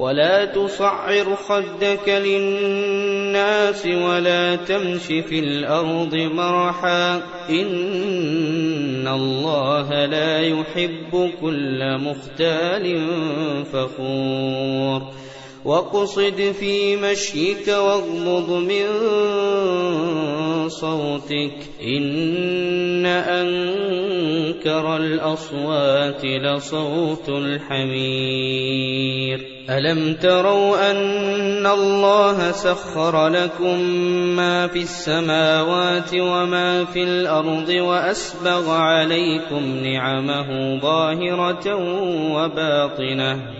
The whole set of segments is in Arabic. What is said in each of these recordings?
ولا تصعر خدك للناس ولا تمش في الأرض مرحا إن الله لا يحب كل مختال فخور واقصد في مشيك واغضض من صوتك إن أنكر الأصوات لصوت الحمير ألم تروا أن الله سخر لكم ما في السماوات وما في الأرض وأسبغ عليكم نعمه ظاهرة وباطنة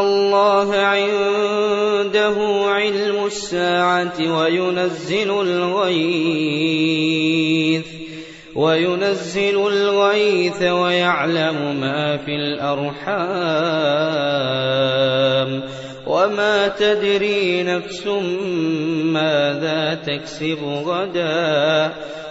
الله عنده علم الساعة وينزل الغيث وينزل الغيث ويعلم ما في الأرحام. وما تدري نفس ماذا تكسب غدا.